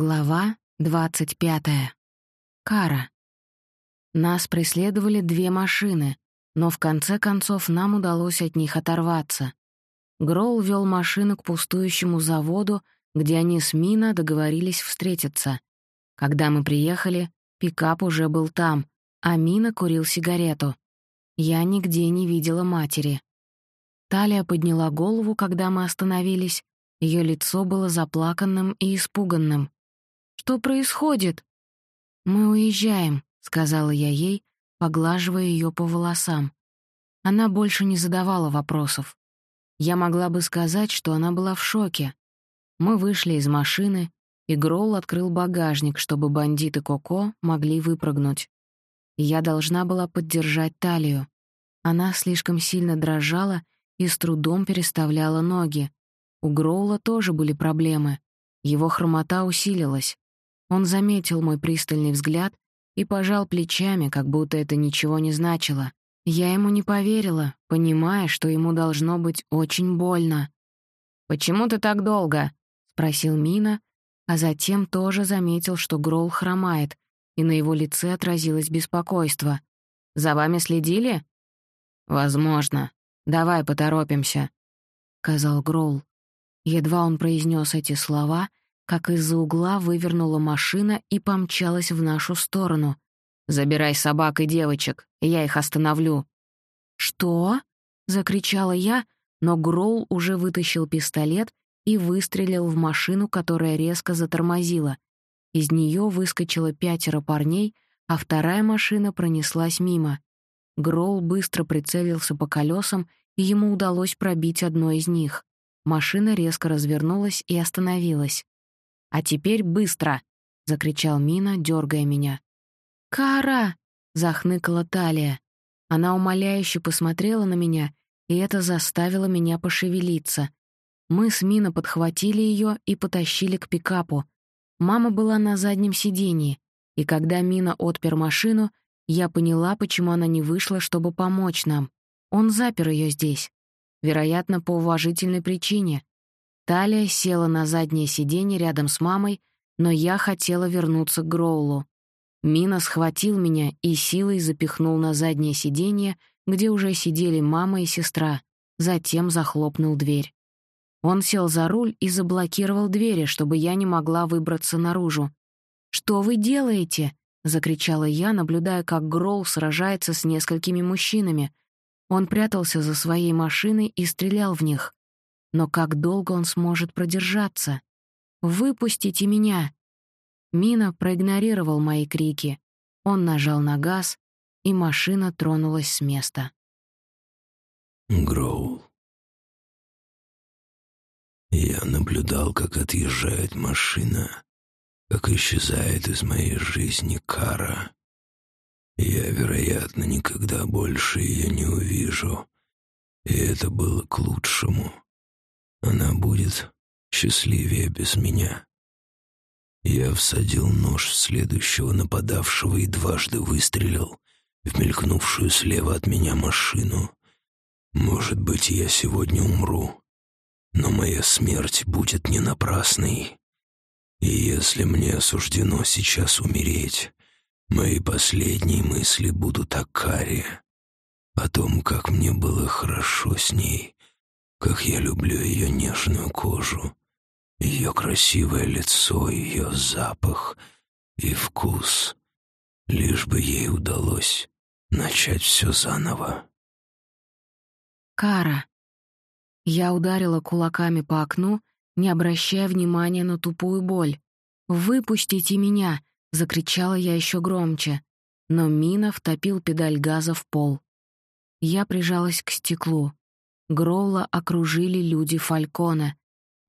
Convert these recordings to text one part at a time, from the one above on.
Глава двадцать пятая. Кара. Нас преследовали две машины, но в конце концов нам удалось от них оторваться. Гроул вел машину к пустующему заводу, где они с Мина договорились встретиться. Когда мы приехали, пикап уже был там, а Мина курил сигарету. Я нигде не видела матери. Талия подняла голову, когда мы остановились. Ее лицо было заплаканным и испуганным. Что происходит?» «Мы уезжаем», — сказала я ей, поглаживая ее по волосам. Она больше не задавала вопросов. Я могла бы сказать, что она была в шоке. Мы вышли из машины, и Гролл открыл багажник, чтобы бандиты Коко могли выпрыгнуть. Я должна была поддержать талию. Она слишком сильно дрожала и с трудом переставляла ноги. У Гроула тоже были проблемы. Его хромота усилилась. Он заметил мой пристальный взгляд и пожал плечами, как будто это ничего не значило. Я ему не поверила, понимая, что ему должно быть очень больно. «Почему ты так долго?» — спросил Мина, а затем тоже заметил, что Грол хромает, и на его лице отразилось беспокойство. «За вами следили?» «Возможно. Давай поторопимся», — сказал Грол. Едва он произнес эти слова, как из-за угла вывернула машина и помчалась в нашу сторону. «Забирай собак и девочек, я их остановлю». «Что?» — закричала я, но Гроул уже вытащил пистолет и выстрелил в машину, которая резко затормозила. Из нее выскочило пятеро парней, а вторая машина пронеслась мимо. Гроул быстро прицелился по колесам, и ему удалось пробить одно из них. Машина резко развернулась и остановилась. «А теперь быстро!» — закричал Мина, дергая меня. «Кара!» — захныкала Талия. Она умоляюще посмотрела на меня, и это заставило меня пошевелиться. Мы с Мина подхватили ее и потащили к пикапу. Мама была на заднем сидении, и когда Мина отпер машину, я поняла, почему она не вышла, чтобы помочь нам. Он запер ее здесь. Вероятно, по уважительной причине. Талия села на заднее сиденье рядом с мамой, но я хотела вернуться к Гроулу. Мина схватил меня и силой запихнул на заднее сиденье, где уже сидели мама и сестра, затем захлопнул дверь. Он сел за руль и заблокировал двери, чтобы я не могла выбраться наружу. «Что вы делаете?» — закричала я, наблюдая, как Гроул сражается с несколькими мужчинами. Он прятался за своей машиной и стрелял в них. Но как долго он сможет продержаться? «Выпустите меня!» Мина проигнорировал мои крики. Он нажал на газ, и машина тронулась с места. Гроул. Я наблюдал, как отъезжает машина, как исчезает из моей жизни кара. Я, вероятно, никогда больше ее не увижу, и это было к лучшему. Она будет счастливее без меня. Я всадил нож в следующего нападавшего и дважды выстрелил в мелькнувшую слева от меня машину. Может быть, я сегодня умру, но моя смерть будет не напрасной. И если мне суждено сейчас умереть, мои последние мысли будут о Каре, о том, как мне было хорошо с ней, как я люблю ее нежную кожу, ее красивое лицо, ее запах и вкус, лишь бы ей удалось начать все заново. Кара. Я ударила кулаками по окну, не обращая внимания на тупую боль. «Выпустите меня!» — закричала я еще громче. Но Мина втопил педаль газа в пол. Я прижалась к стеклу. Гроула окружили люди Фалькона.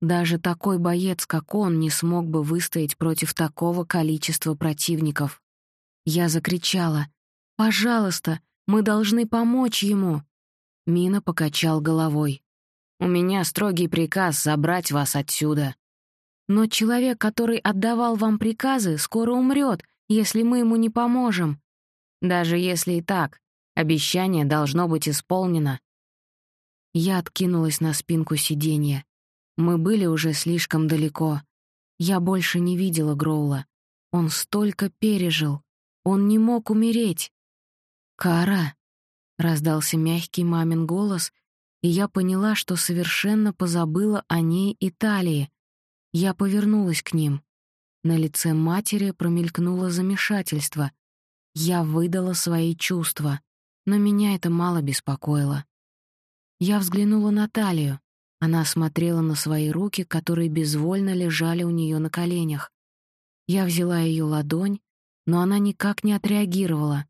Даже такой боец, как он, не смог бы выстоять против такого количества противников. Я закричала «Пожалуйста, мы должны помочь ему!» Мина покачал головой. «У меня строгий приказ забрать вас отсюда». «Но человек, который отдавал вам приказы, скоро умрет, если мы ему не поможем». «Даже если и так, обещание должно быть исполнено», я откинулась на спинку сиденья. Мы были уже слишком далеко. Я больше не видела Гроула. Он столько пережил. Он не мог умереть. «Кара!» — раздался мягкий мамин голос, и я поняла, что совершенно позабыла о ней и Талии. Я повернулась к ним. На лице матери промелькнуло замешательство. Я выдала свои чувства, но меня это мало беспокоило. Я взглянула на Талию. Она смотрела на свои руки, которые безвольно лежали у нее на коленях. Я взяла ее ладонь, но она никак не отреагировала.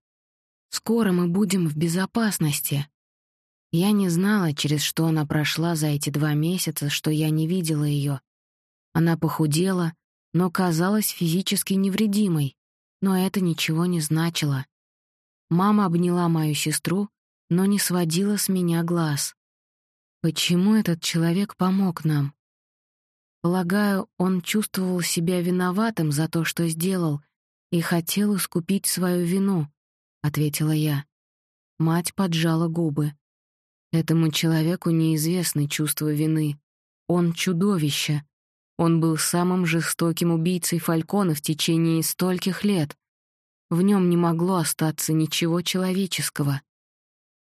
«Скоро мы будем в безопасности». Я не знала, через что она прошла за эти два месяца, что я не видела ее. Она похудела, но казалась физически невредимой, но это ничего не значило. Мама обняла мою сестру, но не сводила с меня глаз. Почему этот человек помог нам? Полагаю, он чувствовал себя виноватым за то, что сделал, и хотел искупить свою вину, ответила я. Мать поджала губы. Этому человеку неизвестны чувства вины. Он чудовище. Он был самым жестоким убийцей Фалькона в течение стольких лет. В нем не могло остаться ничего человеческого.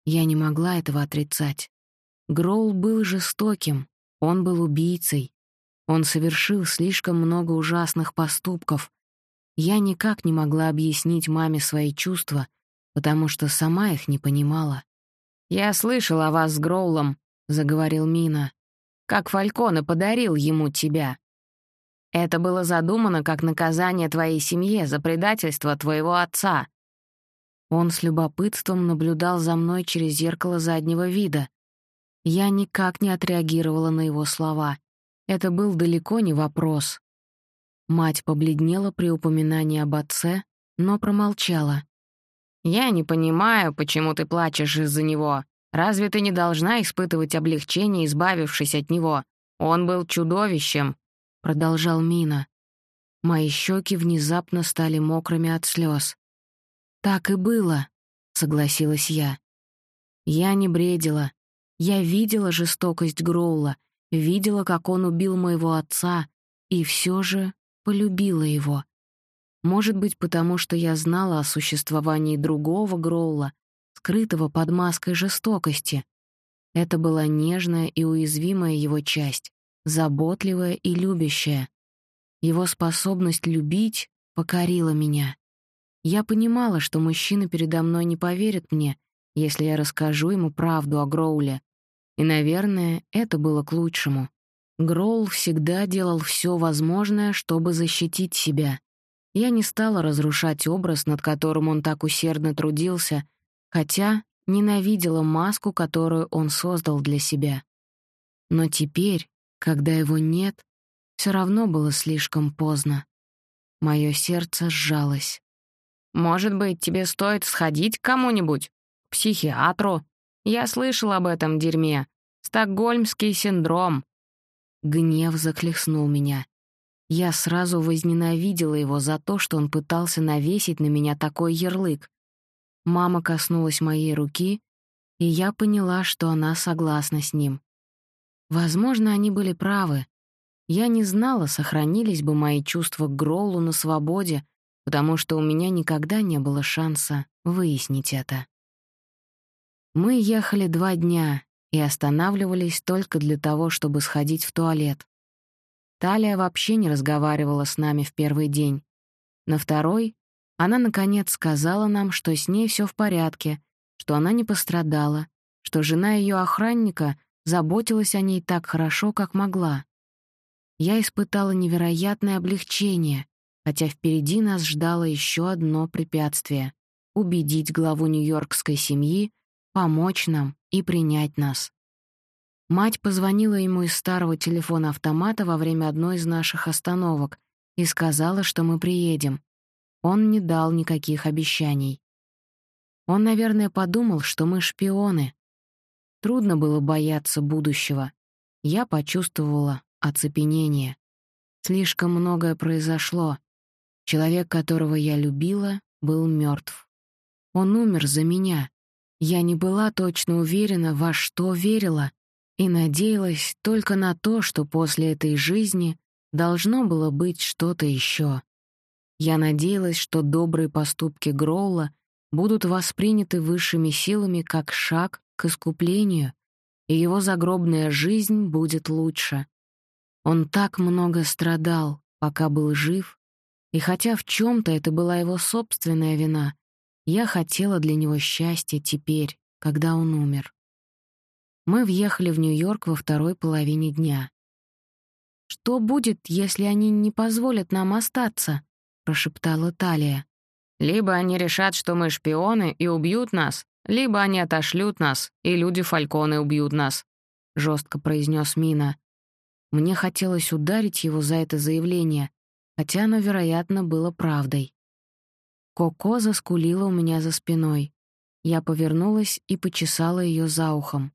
Я не могла этого отрицать. Гроул был жестоким, он был убийцей. Он совершил слишком много ужасных поступков. Я никак не могла объяснить маме свои чувства, потому что сама их не понимала. «Я слышал о вас с Гроулом», — заговорил Мина. «Как Фальконе подарил ему тебя. Это было задумано как наказание твоей семье за предательство твоего отца». Он с любопытством наблюдал за мной через зеркало заднего вида. Я никак не отреагировала на его слова. Это был далеко не вопрос. Мать побледнела при упоминании об отце, но промолчала. «Я не понимаю, почему ты плачешь из-за него. Разве ты не должна испытывать облегчение, избавившись от него? Он был чудовищем», — продолжал Мина. Мои щеки внезапно стали мокрыми от слез. «Так и было», — согласилась я. Я не бредила. Я видела жестокость Гроула, видела, как он убил моего отца, и все же полюбила его. Может быть, потому что я знала о существовании другого Гроула, скрытого под маской жестокости. Это была нежная и уязвимая его часть, заботливая и любящая. Его способность любить покорила меня. Я понимала, что мужчина передо мной не поверит мне, если я расскажу ему правду о Гроуле, и, наверное, это было к лучшему. Гроул всегда делал все возможное, чтобы защитить себя. Я не стала разрушать образ, над которым он так усердно трудился, хотя ненавидела маску, которую он создал для себя. Но теперь, когда его нет, все равно было слишком поздно. Мое сердце сжалось. «Может быть, тебе стоит сходить к кому-нибудь? К психиатру я слышал об этом дерьме. Стокгольмский синдром. Гнев захлестнул меня. Я сразу возненавидела его за то, что он пытался навесить на меня такой ярлык. Мама коснулась моей руки, и я поняла, что она согласна с ним. Возможно, они были правы. Я не знала, сохранились бы мои чувства к Гроллу на свободе, потому что у меня никогда не было шанса выяснить это. Мы ехали два дня и останавливались только для того, чтобы сходить в туалет. Талия вообще не разговаривала с нами в первый день. На второй она, наконец, сказала нам, что с ней все в порядке, что она не пострадала, что жена ее охранника заботилась о ней так хорошо, как могла. Я испытала невероятное облегчение, хотя впереди нас ждало еще одно препятствие — убедить главу нью-йоркской семьи помочь нам и принять нас. Мать позвонила ему из старого телефона-автомата во время одной из наших остановок и сказала, что мы приедем. Он не дал никаких обещаний. Он, наверное, подумал, что мы шпионы. Трудно было бояться будущего. Я почувствовала оцепенение. Слишком многое произошло. Человек, которого я любила, был мертв. Он умер за меня. Я не была точно уверена, во что верила, и надеялась только на то, что после этой жизни должно было быть что-то еще. Я надеялась, что добрые поступки Гроула будут восприняты высшими силами как шаг к искуплению, и его загробная жизнь будет лучше. Он так много страдал, пока был жив, и хотя в чем то это была его собственная вина, я хотела для него счастья теперь, когда он умер. Мы въехали в Нью-Йорк во второй половине дня. «Что будет, если они не позволят нам остаться?» — прошептала Талия. «Либо они решат, что мы шпионы и убьют нас, либо они отошлют нас, и люди Фальконы убьют нас», — жестко произнес Мина. Мне хотелось ударить его за это заявление, хотя оно, вероятно, было правдой. Коко заскулила у меня за спиной. Я повернулась и почесала ее за ухом.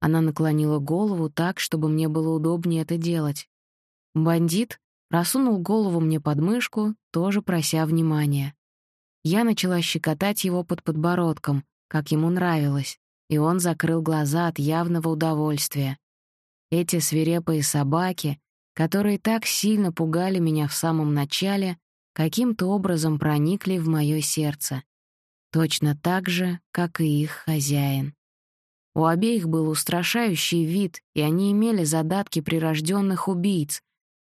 Она наклонила голову так, чтобы мне было удобнее это делать. Бандит просунул голову мне под мышку, тоже прося внимания. Я начала щекотать его под подбородком, как ему нравилось, и он закрыл глаза от явного удовольствия. Эти свирепые собаки, которые так сильно пугали меня в самом начале, каким-то образом проникли в мое сердце. Точно так же, как и их хозяин. У обеих был устрашающий вид, и они имели задатки прирожденных убийц,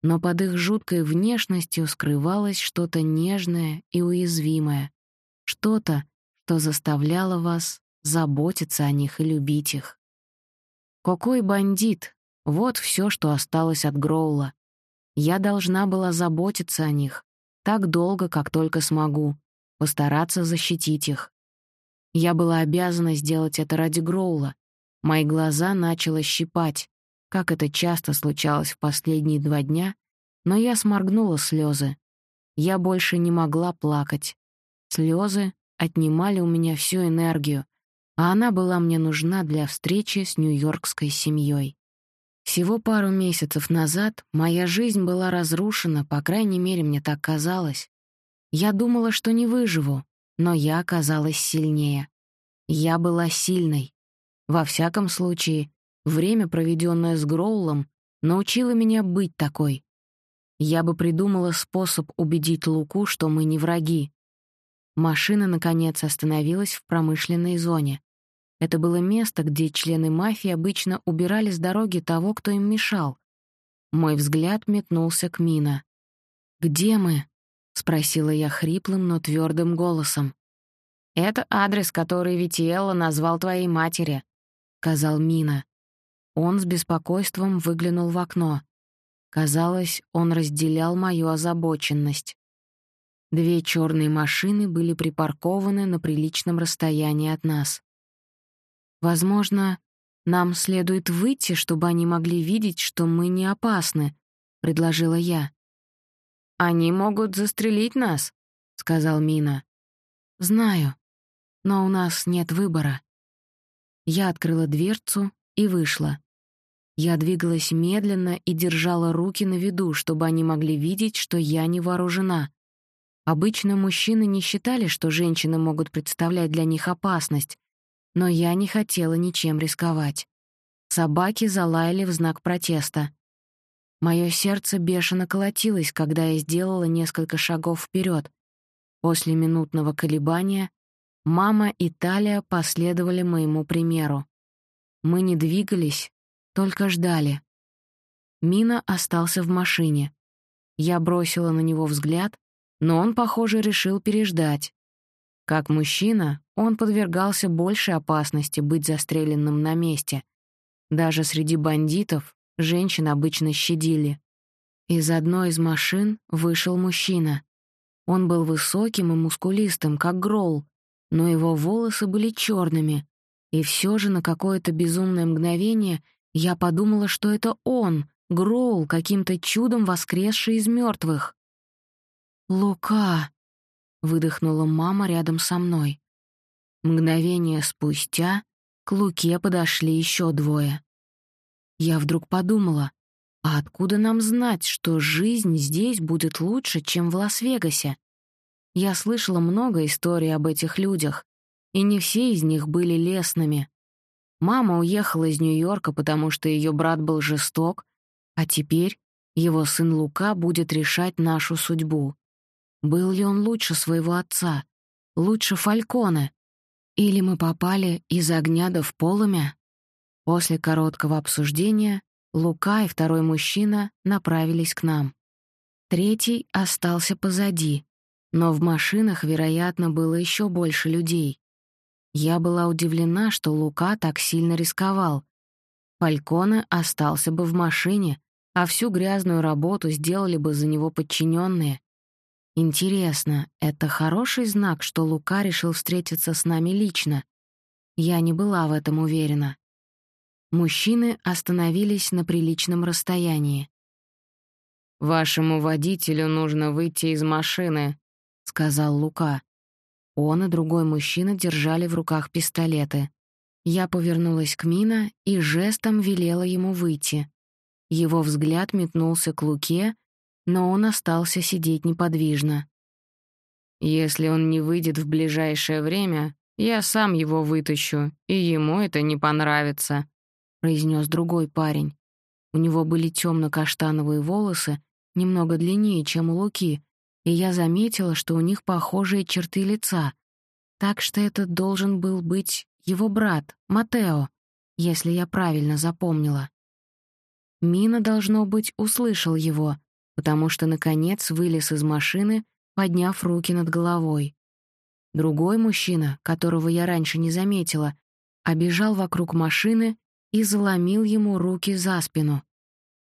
но под их жуткой внешностью скрывалось что-то нежное и уязвимое, что-то, что заставляло вас заботиться о них и любить их. Какой бандит, вот все, что осталось от Гроула. Я должна была заботиться о них так долго, как только смогу, постараться защитить их. Я была обязана сделать это ради Гроула. Мои глаза начало щипать, как это часто случалось в последние два дня, но я сморгнула слезы. Я больше не могла плакать. Слезы отнимали у меня всю энергию, а она была мне нужна для встречи с нью-йоркской семьей. Всего пару месяцев назад моя жизнь была разрушена, по крайней мере, мне так казалось. Я думала, что не выживу, но я оказалась сильнее. Я была сильной. Во всяком случае, время, проведенное с Гроулом, научило меня быть такой. Я бы придумала способ убедить Луку, что мы не враги. Машина, наконец, остановилась в промышленной зоне. Это было место, где члены мафии обычно убирали с дороги того, кто им мешал. Мой взгляд метнулся к Мина. «Где мы?» — спросила я хриплым, но твердым голосом. «Это адрес, который Витиэлла назвал твоей матери», — сказал Мина. Он с беспокойством выглянул в окно. Казалось, он разделял мою озабоченность. Две черные машины были припаркованы на приличном расстоянии от нас. «Возможно, нам следует выйти, чтобы они могли видеть, что мы не опасны», — предложила я. «Они могут застрелить нас», — сказал Мина. «Знаю, но у нас нет выбора». Я открыла дверцу и вышла. Я двигалась медленно и держала руки на виду, чтобы они могли видеть, что я не вооружена. Обычно мужчины не считали, что женщины могут представлять для них опасность, но я не хотела ничем рисковать. Собаки залаяли в знак протеста. Моё сердце бешено колотилось, когда я сделала несколько шагов вперед. После минутного колебания мама и Талия последовали моему примеру. Мы не двигались, только ждали. Мина остался в машине. Я бросила на него взгляд, но он, похоже, решил переждать. Как мужчина, он подвергался большей опасности быть застреленным на месте. Даже среди бандитов женщин обычно щадили. Из одной из машин вышел мужчина. Он был высоким и мускулистым, как Гроул, но его волосы были черными, и все же на какое-то безумное мгновение я подумала, что это он, Гроул, каким-то чудом воскресший из мертвых. «Лука!» — выдохнула мама рядом со мной. Мгновение спустя к Луке подошли еще двое. Я вдруг подумала, а откуда нам знать, что жизнь здесь будет лучше, чем в Лас-Вегасе? Я слышала много историй об этих людях, и не все из них были лестными. Мама уехала из Нью-Йорка, потому что ее брат был жесток, а теперь Его сын Лука будет решать нашу судьбу. Был ли он лучше своего отца? Лучше Фальконе? Или мы попали из огня до в полымя? После короткого обсуждения Лука и второй мужчина направились к нам. Третий остался позади, но в машинах, вероятно, было еще больше людей. Я была удивлена, что Лука так сильно рисковал. Фальконе остался бы в машине, а всю грязную работу сделали бы за него подчиненные. Интересно, это хороший знак, что Лука решил встретиться с нами лично? Я не была в этом уверена. Мужчины остановились на приличном расстоянии. «Вашему водителю нужно выйти из машины», — сказал Лука. Он и другой мужчина держали в руках пистолеты. Я повернулась к Мина и жестом велела ему выйти. Его взгляд метнулся к Луке, но он остался сидеть неподвижно. «Если он не выйдет в ближайшее время, я сам его вытащу, и ему это не понравится», — произнес другой парень. У него были темно-каштановые волосы, немного длиннее, чем у Луки, и я заметила, что у них похожие черты лица. Так что это должен был быть его брат, Матео, если я правильно запомнила. Мина, должно быть, услышал его, потому что, наконец, вылез из машины, подняв руки над головой. Другой мужчина, которого я раньше не заметила, обежал вокруг машины и заломил ему руки за спину.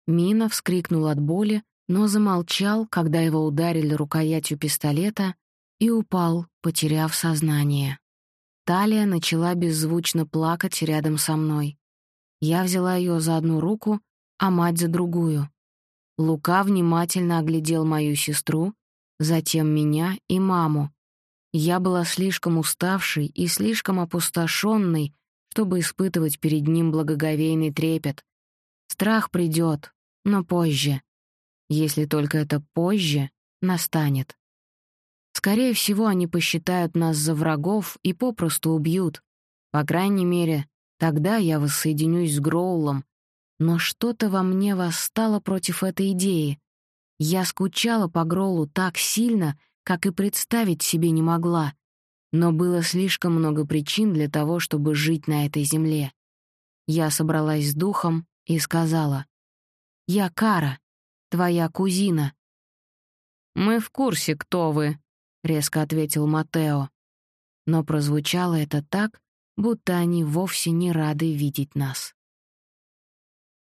Мина вскрикнул от боли, но замолчал, когда его ударили рукоятью пистолета, и упал, потеряв сознание. Талия начала беззвучно плакать рядом со мной. Я взяла ее за одну руку, а мать за другую. Лука внимательно оглядел мою сестру, затем меня и маму. Я была слишком уставшей и слишком опустошенной, чтобы испытывать перед ним благоговейный трепет. Страх придет, но позже. Если только это позже настанет. Скорее всего, они посчитают нас за врагов и попросту убьют. По крайней мере, тогда я воссоединюсь с Гроулом. Но что-то во мне восстало против этой идеи. Я скучала по Гроулу так сильно, как и представить себе не могла. Но было слишком много причин для того, чтобы жить на этой земле. Я собралась с духом и сказала, «Я Кара, твоя кузина». «Мы в курсе, кто вы», — резко ответил Матео. Но прозвучало это так, будто они вовсе не рады видеть нас.